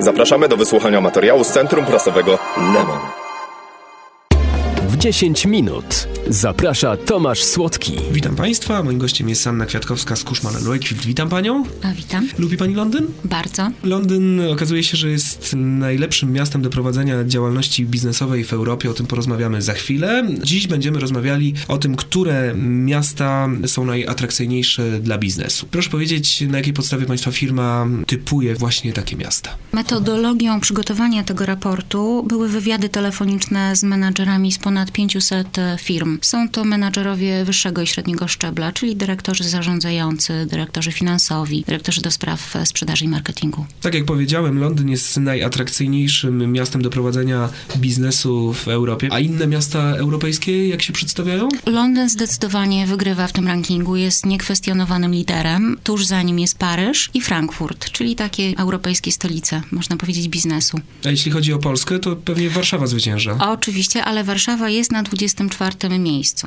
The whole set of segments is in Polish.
Zapraszamy do wysłuchania materiału z Centrum Prasowego Lemon. W 10 minut zaprasza Tomasz Słodki. Witam Państwa, moim gościem jest Anna Kwiatkowska z Cushman Wakefield. Witam Panią. A witam. Lubi Pani Londyn? Bardzo. Londyn okazuje się, że jest najlepszym miastem do prowadzenia działalności biznesowej w Europie. O tym porozmawiamy za chwilę. Dziś będziemy rozmawiali o tym, które miasta są najatrakcyjniejsze dla biznesu. Proszę powiedzieć, na jakiej podstawie Państwa firma typuje właśnie takie miasta? Metodologią przygotowania tego raportu były wywiady telefoniczne z menadżerami z ponad 500 firm. Są to menadżerowie wyższego i średniego szczebla, czyli dyrektorzy zarządzający, dyrektorzy finansowi, dyrektorzy do spraw sprzedaży i marketingu. Tak jak powiedziałem, Londyn jest najatrakcyjniejszym miastem do prowadzenia biznesu w Europie. A inne miasta europejskie jak się przedstawiają? Londyn zdecydowanie wygrywa w tym rankingu, jest niekwestionowanym liderem. Tuż za nim jest Paryż i Frankfurt, czyli takie europejskie stolice, można powiedzieć, biznesu. A jeśli chodzi o Polskę, to pewnie Warszawa zwycięża. A oczywiście, ale Warszawa jest na 24 miejscu miejscu.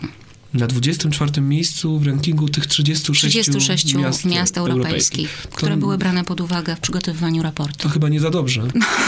Na 24 miejscu w rankingu tych 36, 36 miast, miast, europejskich, które to, były brane pod uwagę w przygotowywaniu raportu. To chyba nie za dobrze.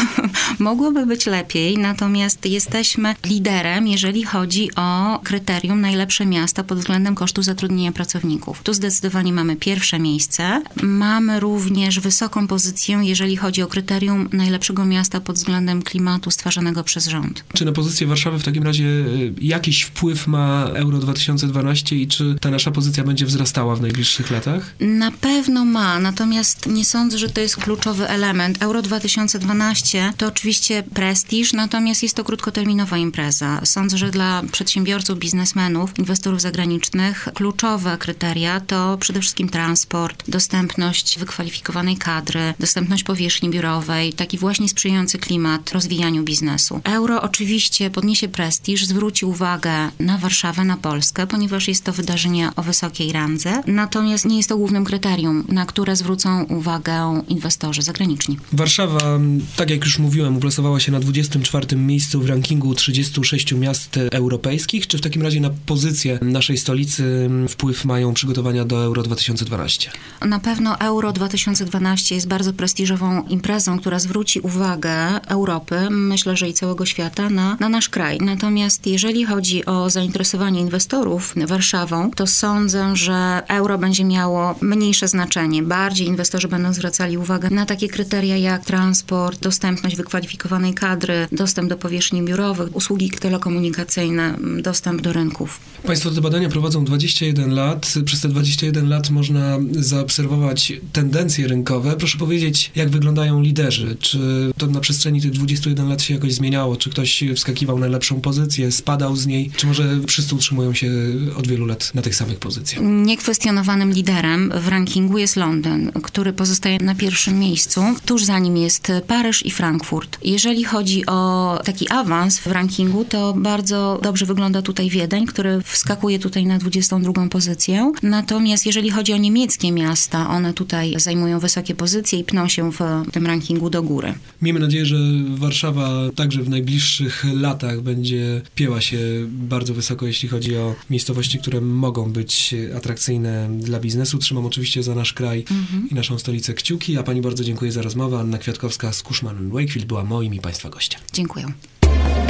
Mogłoby być lepiej, natomiast jesteśmy liderem, jeżeli chodzi o kryterium najlepsze miasta pod względem kosztu zatrudnienia pracowników. Tu zdecydowanie mamy pierwsze miejsce. Mamy również wysoką pozycję, jeżeli chodzi o kryterium najlepszego miasta pod względem klimatu stwarzanego przez rząd. Czy na pozycję Warszawy w takim razie y, jakiś wpływ ma Euro 2012 i czy ta nasza pozycja będzie wzrastała w najbliższych latach? Na pewno ma, natomiast nie sądzę, że to jest kluczowy element. Euro 2012 to oczywiście prestiż, natomiast jest to krótkoterminowa impreza. Sądzę, że dla przedsiębiorców, biznesmenów, inwestorów zagranicznych kluczowe kryteria to przede wszystkim transport, dostępność wykwalifikowanej kadry, dostępność powierzchni biurowej, taki właśnie sprzyjający klimat rozwijaniu biznesu. Euro oczywiście podniesie prestiż, zwróci uwagę na Warszawę, na Polskę, ponieważ jest to wydarzenie o wysokiej randze, natomiast nie jest to głównym kryterium, na które zwrócą uwagę inwestorzy zagraniczni. Warszawa, tak jak już mówiłem, uplasowała się na 24 miejscu w rankingu 36 miast europejskich. Czy w takim razie na pozycję naszej stolicy wpływ mają przygotowania do Euro 2012? Na pewno Euro 2012 jest bardzo prestiżową imprezą, która zwróci uwagę Europy, myślę, że i całego świata, na, na nasz kraj. Natomiast jeżeli chodzi o zainteresowanie inwestorów Warszawą, to sądzę, że euro będzie miało mniejsze znaczenie. Bardziej inwestorzy będą zwracali uwagę na takie kryteria jak transport, dostępność wykwalifikowanej kadry, dostęp do powierzchni biurowych, usługi telekomunikacyjne, dostęp do rynków. Państwo te badania prowadzą 21 lat. Przez te 21 lat można zaobserwować tendencje rynkowe. Proszę powiedzieć, jak wyglądają liderzy? Czy to na przestrzeni tych 21 lat się jakoś zmieniało? Czy ktoś wskakiwał na lepszą pozycję, spadał z niej? Czy może wszyscy utrzymują się od wielu lat na tych samych pozycjach? Niekwestionowanym liderem w rankingu jest Londyn, który pozostaje na pierwszym miejscu. Tuż za nim jest Paryż i Frankfurt. Jeżeli chodzi o taki awans w rankingu, to bardzo dobrze wygląda tutaj Wiedeń, który wskakuje tutaj na 22 pozycję. Natomiast jeżeli chodzi o niemieckie miasta, one tutaj zajmują wysokie pozycje i pną się w tym rankingu do góry. Miejmy nadzieję, że Warszawa także w najbliższych latach będzie pięła się bardzo wysoko, jeśli chodzi o miejscowości, które mogą być atrakcyjne dla biznesu. Trzymam oczywiście za nasz kraj mhm. i naszą stolicę kciuki, a pani bardzo dziękuję za rozmowę. Anna Kwiatkowska z Cushman Wakefield była moim i państwa gościem. Dziękuję.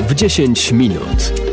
W 10 minut.